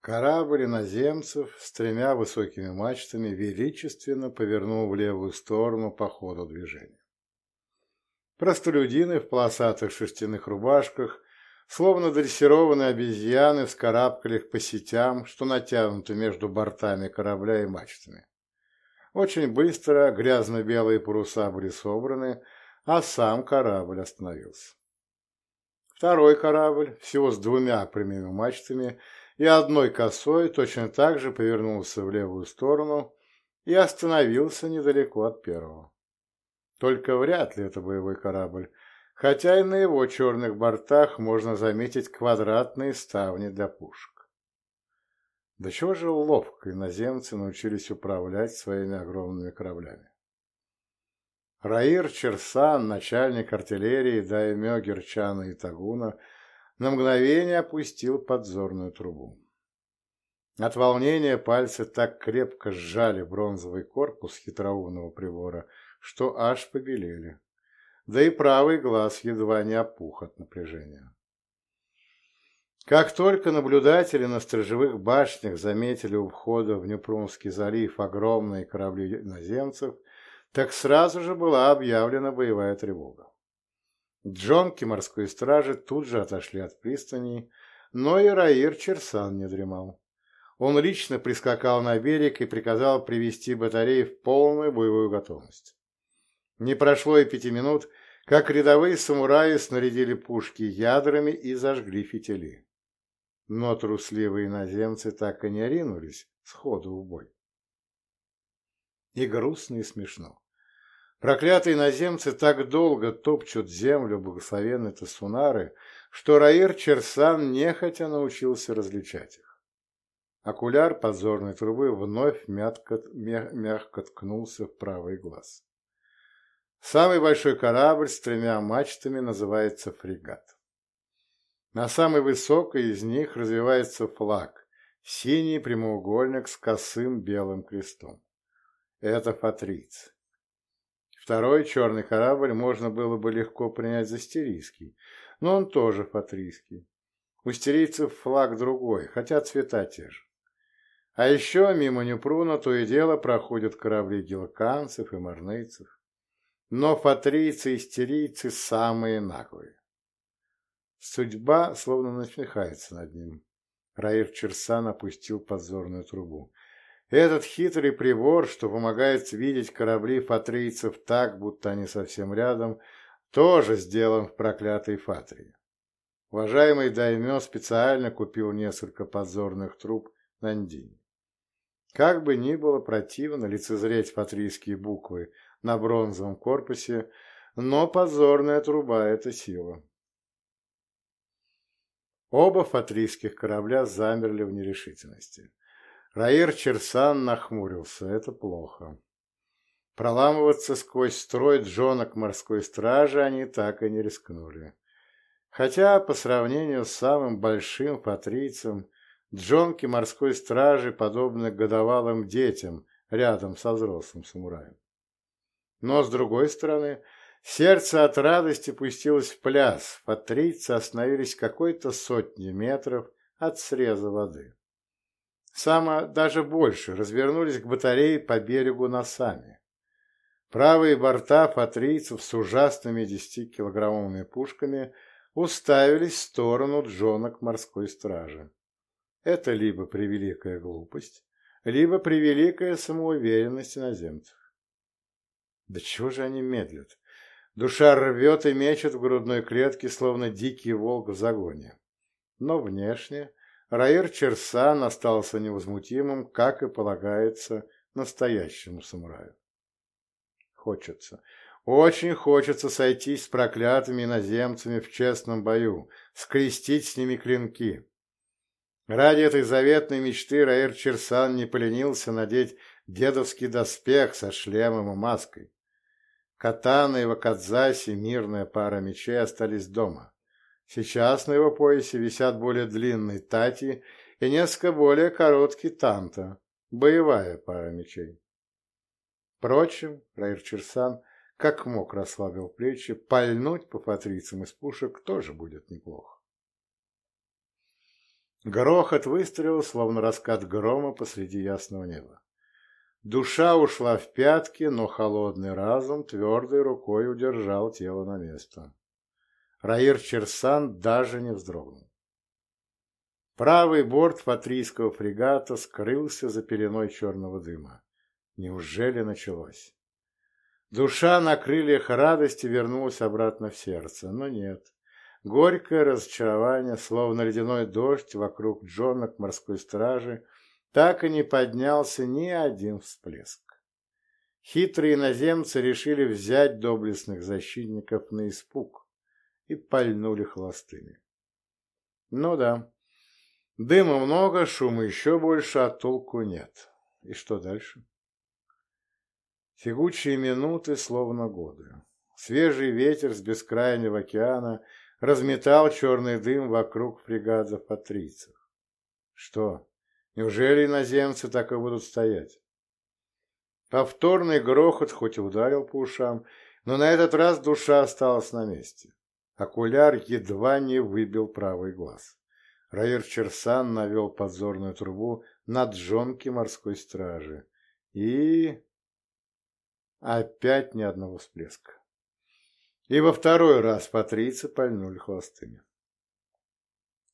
Корабль иноземцев с тремя высокими мачтами величественно повернул в левую сторону по ходу движения. Простолюдины в полосатых шерстяных рубашках, словно дрессированные обезьяны, вскарабкали по сетям, что натянуты между бортами корабля и мачтами. Очень быстро грязно-белые паруса были собраны, а сам корабль остановился. Второй корабль, всего с двумя прямыми мачтами и одной косой, точно так же повернулся в левую сторону и остановился недалеко от первого. Только вряд ли это боевой корабль, хотя и на его черных бортах можно заметить квадратные ставни для пушек. До чего же ловко иноземцы научились управлять своими огромными кораблями. Раир Черсан, начальник артиллерии Даймё Герчана и Тагуна, на мгновение опустил подзорную трубу. От волнения пальцы так крепко сжали бронзовый корпус хитроумного прибора, что аж побелели. Да и правый глаз едва не опух от напряжения. Как только наблюдатели на сторожевых башнях заметили у входа в Непрунский залив огромные корабли иноземцев, так сразу же была объявлена боевая тревога. Джонки морской стражи тут же отошли от пристани, но и Раир Черсан не дремал. Он лично прискакал на берег и приказал привести батареи в полную боевую готовность. Не прошло и пяти минут, как рядовые самураи снарядили пушки ядрами и зажгли фитили. Но трусливые иноземцы так и не ринулись сходу в бой. И грустно, и смешно. Проклятые иноземцы так долго топчут землю благословенной Тасунары, что Раир Черсан нехотя научился различать их. Окуляр подзорной трубы вновь мягко, мягко ткнулся в правый глаз. Самый большой корабль с тремя мачтами называется фрегат. На самой высокой из них развивается флаг – синий прямоугольник с косым белым крестом. Это фатриц. Второй черный корабль можно было бы легко принять за стерийский, но он тоже фатрийский. У стерийцев флаг другой, хотя цвета те же. А еще мимо Нюпруна то и дело проходят корабли гелканцев и марнейцев. Но фатрийцы и стерийцы самые наглые. Судьба словно насмехается над ним. Раир Черсан опустил подзорную трубу. Этот хитрый прибор, что помогает видеть корабли фатрийцев так, будто они совсем рядом, тоже сделан в проклятой Фатрии. Уважаемый Даймё специально купил несколько подзорных труб на Ндине. Как бы ни было противно лицезреть фатрийские буквы на бронзовом корпусе, но подзорная труба – это сила. Оба фатрийских корабля замерли в нерешительности. Раир Черсан нахмурился. Это плохо. Проламываться сквозь строй джонок морской стражи они так и не рискнули. Хотя, по сравнению с самым большим патрийцем, джонки морской стражи подобны годовалым детям рядом со взрослым самураем. Но, с другой стороны, сердце от радости пустилось в пляс, патрийцы остановились какой-то сотни метров от среза воды. Само даже больше развернулись к батарее по берегу носами. Правые борта патрийцев с ужасными десятикилограммовыми пушками уставились в сторону джонок морской стражи. Это либо превеликая глупость, либо превеликая самоуверенность иноземцев. Да чего же они медлят? Душа рвет и мечет в грудной клетке, словно дикий волк в загоне. Но внешне Раир Черсан остался невозмутимым, как и полагается настоящему самураю. Хочется, очень хочется сойтись с проклятыми иноземцами в честном бою, скрестить с ними клинки. Ради этой заветной мечты Раир Черсан не поленился надеть дедовский доспех со шлемом и маской. Катана и Вакадзаси, мирная пара мечей, остались дома. Сейчас на его поясе висят более длинные тати и несколько более короткий танта, боевая пара мечей. Впрочем, Раир Черсан как мог расслабил плечи, пальнуть по патрицам из пушек тоже будет неплохо. Грохот выстрелил, словно раскат грома посреди ясного неба. Душа ушла в пятки, но холодный разум твердой рукой удержал тело на место. Раир Черсан даже не вздрогнул. Правый борт патрийского фрегата скрылся за пеленой черного дыма. Неужели началось? Душа на крыльях радости вернулась обратно в сердце, но нет. Горькое разочарование, словно ледяной дождь вокруг джонок морской стражи, так и не поднялся ни один всплеск. Хитрые иноземцы решили взять доблестных защитников на испуг и пальнули холостыми. Ну да, дыма много, шума еще больше, а толку нет. И что дальше? Фигучие минуты, словно годы. Свежий ветер с бескрайнего океана разметал черный дым вокруг фрегатов патрийцев. Что, Неужели иноземцы так и будут стоять? Повторный грохот хоть и ударил по ушам, но на этот раз душа осталась на месте. Окуляр едва не выбил правый глаз. Раир Черсан навел подзорную трубу на джонки морской стражи. И... Опять ни одного всплеска. И во второй раз патрийцы пальнули хвостыми.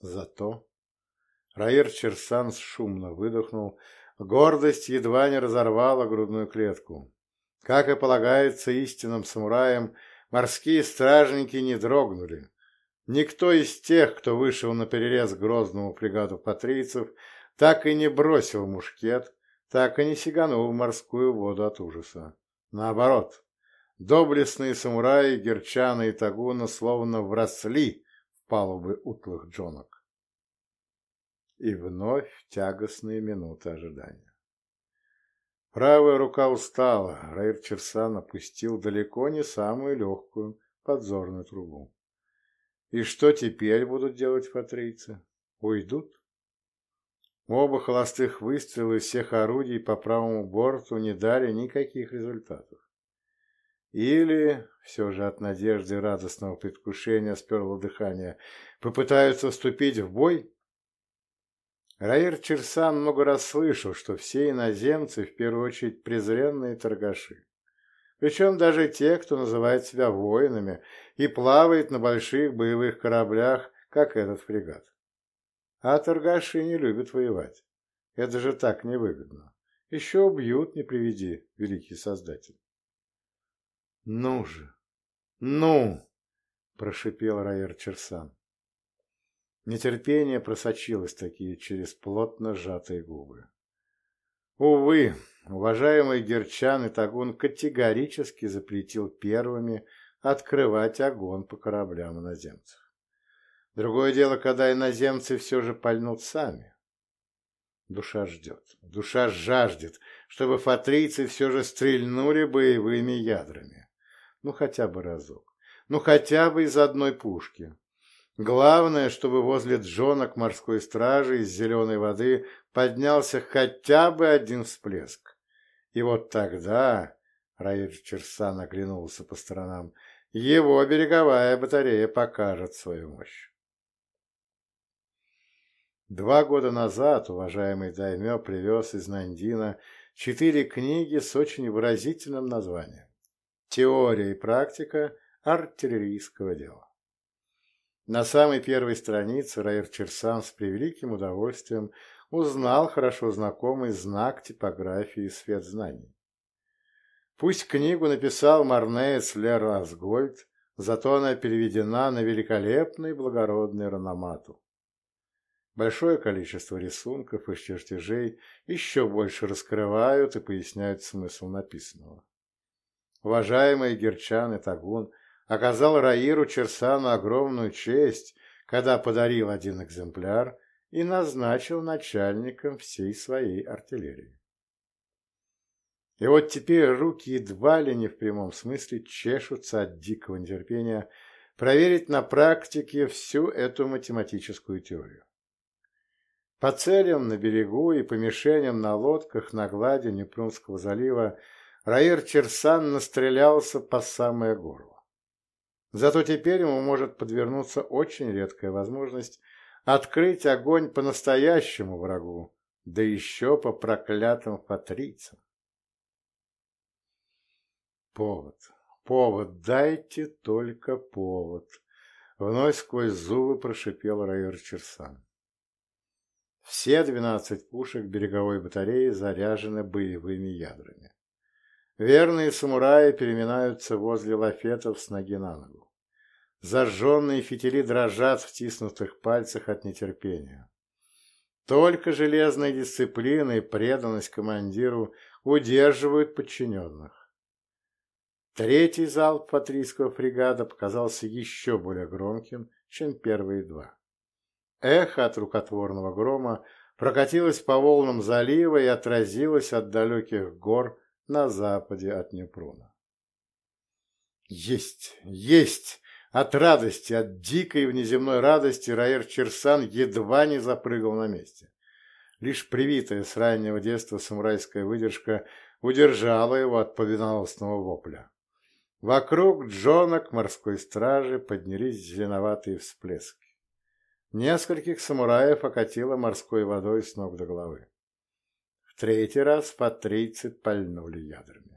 Зато Раир Черсанс шумно выдохнул. Гордость едва не разорвала грудную клетку. Как и полагается истинным самураям, морские стражники не дрогнули. Никто из тех, кто вышел на перерез грозному фрегату патрийцев, так и не бросил мушкет, так и не сиганул в морскую воду от ужаса. Наоборот, доблестные самураи Герчана и Тагуна словно вросли в палубы утлых джонок. И вновь тягостные минуты ожидания. Правая рука устала, Рейр Черсан опустил далеко не самую легкую подзорную трубу. И что теперь будут делать патрийцы? Уйдут? Оба холостых выстрела из всех орудий по правому борту не дали никаких результатов. Или, все же от надежды и радостного предвкушения сперло дыхание, попытаются вступить в бой? Раир Черсан много раз слышал, что все иноземцы в первую очередь презренные торгаши. Причем даже те, кто называет себя воинами и плавает на больших боевых кораблях, как этот фрегат. А торгаши не любят воевать. Это же так невыгодно. Еще убьют, не приведи, великий создатель. «Ну же! Ну!» – прошипел Раир Черсан. Нетерпение просочилось такие через плотно сжатые губы. Увы, уважаемый Герчан и Тагун категорически запретил первыми открывать огонь по кораблям иноземцев. Другое дело, когда иноземцы все же пальнут сами. Душа ждет, душа жаждет, чтобы фатрийцы все же стрельнули боевыми ядрами. Ну, хотя бы разок. Ну, хотя бы из одной пушки. Главное, чтобы возле джонок морской стражи из зеленой воды поднялся хотя бы один всплеск. И вот тогда, Раир Черсан оглянулся по сторонам, его береговая батарея покажет свою мощь. Два года назад уважаемый Даймё привез из Нандина четыре книги с очень выразительным названием «Теория и практика артиллерийского дела». На самой первой странице Раир Черсан с превеликим удовольствием узнал хорошо знакомый знак типографии «Свет знаний». Пусть книгу написал Марнеец Лер Асгольд, зато она переведена на великолепный благородный рономату. Большое количество рисунков и чертежей еще больше раскрывают и поясняют смысл написанного. Уважаемые Герчан и Тагун – оказал Раиру Черсану огромную честь, когда подарил один экземпляр и назначил начальником всей своей артиллерии. И вот теперь руки едва ли не в прямом смысле чешутся от дикого нетерпения проверить на практике всю эту математическую теорию. По целям на берегу и по мишеням на лодках на глади Непрунского залива Раир Черсан настрелялся по самое горло. Зато теперь ему может подвернуться очень редкая возможность открыть огонь по настоящему врагу, да еще по проклятым патрицам. Повод, повод, дайте только повод, вновь сквозь зубы прошипел Райер Черсан. Все двенадцать пушек береговой батареи заряжены боевыми ядрами. Верные самураи переминаются возле лафетов с ноги на ногу. Зажженные фитили дрожат в тиснутых пальцах от нетерпения. Только железная дисциплина и преданность командиру удерживают подчиненных. Третий залп патрийского фрегата показался еще более громким, чем первые два. Эхо от рукотворного грома прокатилось по волнам залива и отразилось от далеких гор на западе от Днепруна. «Есть! Есть!» От радости, от дикой внеземной радости Раэр Черсан едва не запрыгал на месте. Лишь привитая с раннего детства самурайская выдержка удержала его от победоносного вопля. Вокруг Джона к морской страже поднялись зеленоватые всплески. Нескольких самураев окатило морской водой с ног до головы. В третий раз по тридцать пальнули ядрами.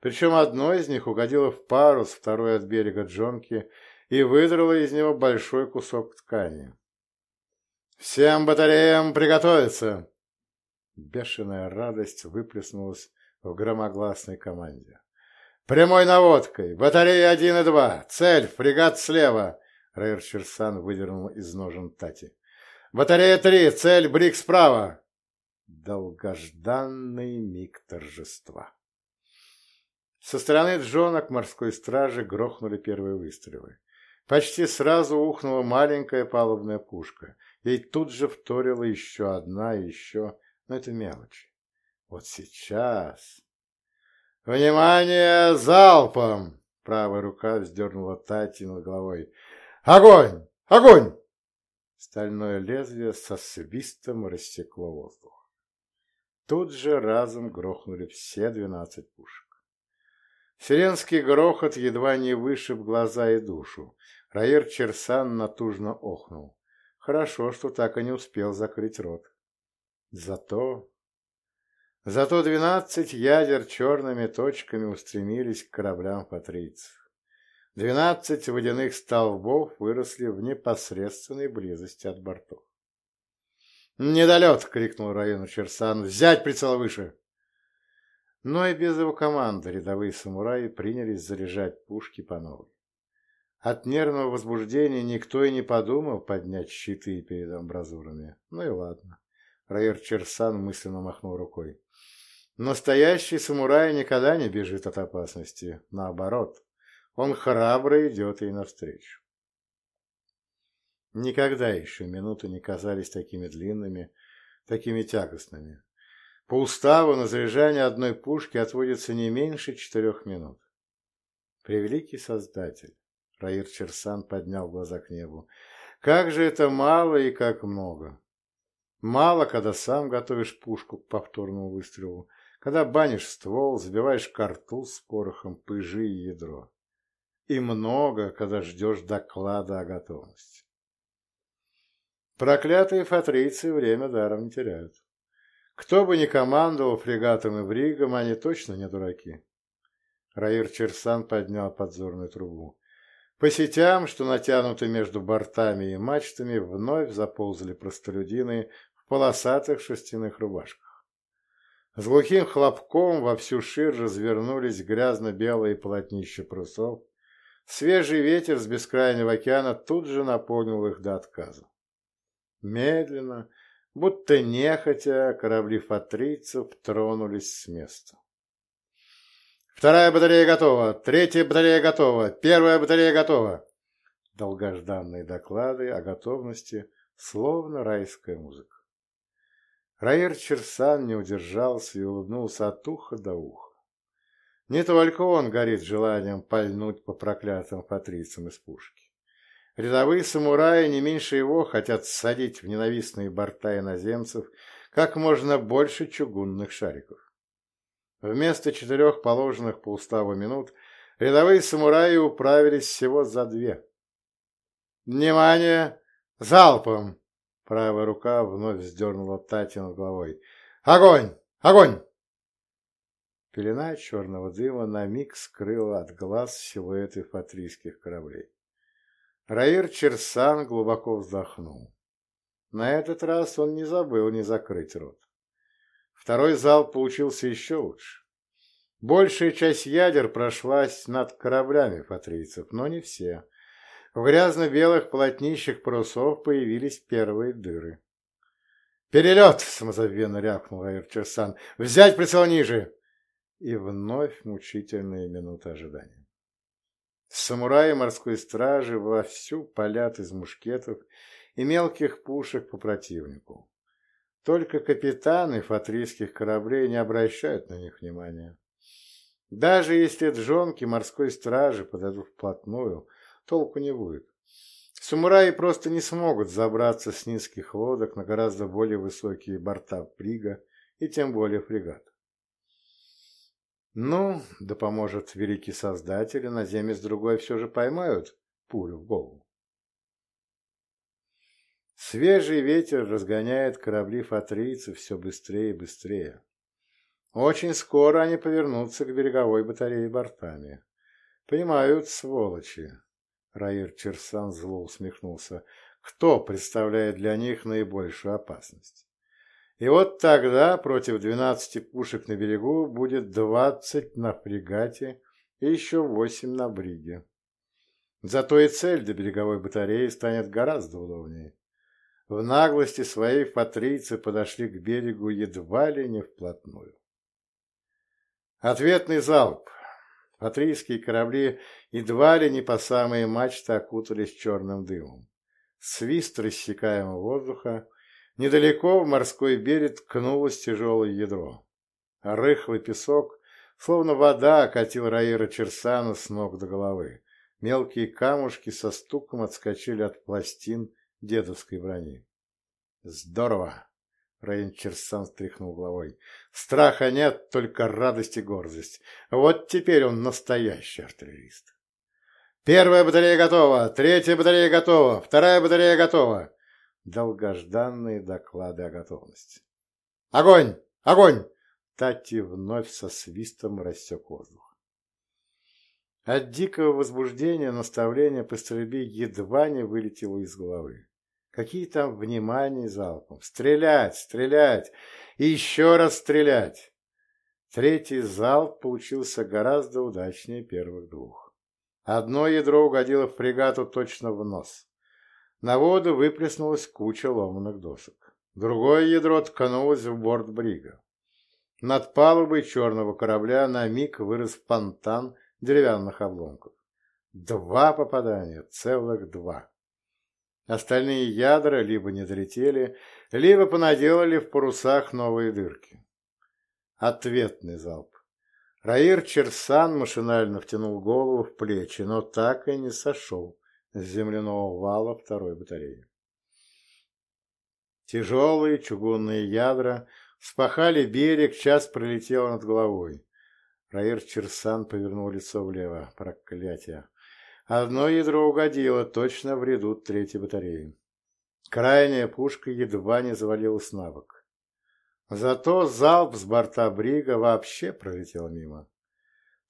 Причем одно из них угодило в парус, второй от берега Джонки, и выдрало из него большой кусок ткани. «Всем батареям приготовиться!» Бешеная радость выплеснулась в громогласной команде. «Прямой наводкой! Батареи один и два! Цель! Фрегат слева!» Рейр Черсан выдернул из ножен Тати. «Батарея три! Цель! Брик справа!» Долгожданный миг торжества. Со стороны Джона к морской страже грохнули первые выстрелы. Почти сразу ухнула маленькая палубная пушка. Ей тут же вторила еще одна еще, но это мелочь. Вот сейчас... «Внимание! Залпом!» Правая рука вздернула Тати над головой. «Огонь! Огонь!» Стальное лезвие со свистом рассекло воздух. Тут же разом грохнули все двенадцать пушек. Сиренский грохот едва не вышиб глаза и душу. Раир Черсан натужно охнул. Хорошо, что так и не успел закрыть рот. Зато... Зато двенадцать ядер черными точками устремились к кораблям патрийцев. Двенадцать водяных столбов выросли в непосредственной близости от бортов. «Недолет!» — крикнул району Черсан. «Взять прицел выше!» Но и без его команды рядовые самураи принялись заряжать пушки по новой. От нервного возбуждения никто и не подумал поднять щиты перед амбразурами. Ну и ладно. Райер Черсан мысленно махнул рукой. Настоящий самурай никогда не бежит от опасности. Наоборот, он храбро идет ей навстречу. Никогда еще минуты не казались такими длинными, такими тягостными. По уставу на заряжание одной пушки отводится не меньше четырех минут. Превеликий Создатель, Раир Черсан поднял глаза к небу, как же это мало и как много. Мало, когда сам готовишь пушку к повторному выстрелу, когда банишь ствол, забиваешь картуз с порохом, пыжи и ядро. И много, когда ждешь доклада о готовности. Проклятые фатрийцы время даром не теряют. Кто бы ни командовал фрегатом и бригом, они точно не дураки. Раир Черсан поднял подзорную трубу. По сетям, что натянуты между бортами и мачтами, вновь заползали простолюдины в полосатых шерстяных рубашках. С глухим хлопком во всю ширь развернулись грязно-белые полотнища парусов. Свежий ветер с бескрайнего океана тут же наполнил их до отказа. Медленно, Будто нехотя корабли фатрийцев тронулись с места. «Вторая батарея готова! Третья батарея готова! Первая батарея готова!» Долгожданные доклады о готовности, словно райская музыка. Раир Черсан не удержался и улыбнулся от уха до уха. Не только он горит желанием пальнуть по проклятым патрицам из пушки. Рядовые самураи не меньше его хотят садить в ненавистные борта иноземцев как можно больше чугунных шариков. Вместо четырех положенных по уставу минут рядовые самураи управились всего за две. «Внимание! Залпом! Правая рука вновь вздернула Тати над головой. Огонь! Огонь! Пелена черного дыма на миг скрыла от глаз силуэты фатрийских кораблей. Раир Черсан глубоко вздохнул. На этот раз он не забыл не закрыть рот. Второй залп получился еще лучше. Большая часть ядер прошлась над кораблями фатрийцев, но не все. В грязно-белых полотнищах парусов появились первые дыры. «Перелет!» — самозабвенно рявкнул Айрчерсан. «Взять прицел ниже!» И вновь мучительные минуты ожидания. Самураи морской стражи вовсю палят из мушкетов и мелких пушек по противнику. Только капитаны фатрийских кораблей не обращают на них внимания. Даже если джонки морской стражи подойдут вплотную, толку не будет. Самураи просто не смогут забраться с низких лодок на гораздо более высокие борта Прига и тем более фрегат. Ну, да поможет великий создатель, и наземец другой все же поймают пулю в голову. Свежий ветер разгоняет корабли фатрийцев все быстрее и быстрее. Очень скоро они повернутся к береговой батарее бортами. Понимают, сволочи. Раир Черсан зло усмехнулся. Кто представляет для них наибольшую опасность? И вот тогда против двенадцати пушек на берегу будет двадцать на фрегате и еще восемь на бриге. Зато и цель до береговой батареи станет гораздо удобнее. В наглости своей фатрийцы подошли к берегу едва ли не вплотную. Ответный залп. Патрийские корабли едва ли не по самые мачты окутались черным дымом. Свист рассекаемого воздуха. Недалеко в морской берег ткнулось тяжелое ядро. Рыхлый песок, словно вода, окатил Раира Черсана с ног до головы. Мелкие камушки со стуком отскочили от пластин дедовской брони. «Здорово!» Рейнчер сам стряхнул головой. Страха нет, только радость и гордость. Вот теперь он настоящий артиллерист. Первая батарея готова, третья батарея готова, вторая батарея готова. Долгожданные доклады о готовности. Огонь! Огонь! Тати вновь со свистом рассек воздух. От дикого возбуждения наставление по стрельбе едва не вылетело из головы. Какие там внимания залпом? Стрелять, стрелять и еще раз стрелять. Третий залп получился гораздо удачнее первых двух. Одно ядро угодило в фрегату точно в нос. На воду выплеснулась куча ломаных досок. Другое ядро ткнулось в борт брига. Над палубой черного корабля на миг вырос фонтан деревянных обломков. Два попадания, целых два. Остальные ядра либо не долетели, либо понаделали в парусах новые дырки. Ответный залп. Раир Черсан машинально втянул голову в плечи, но так и не сошел с земляного вала второй батареи. Тяжелые чугунные ядра спахали берег, час пролетел над головой. Раир Черсан повернул лицо влево. Проклятие! Одно ядро угодило точно в ряду третьей батареи. Крайняя пушка едва не завалилась на бок. Зато залп с борта брига вообще пролетел мимо.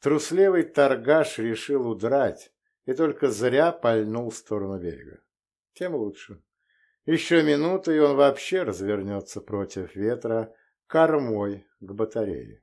Трусливый торгаш решил удрать и только зря пальнул в сторону берега. Тем лучше. Еще минута, и он вообще развернется против ветра кормой к батарее.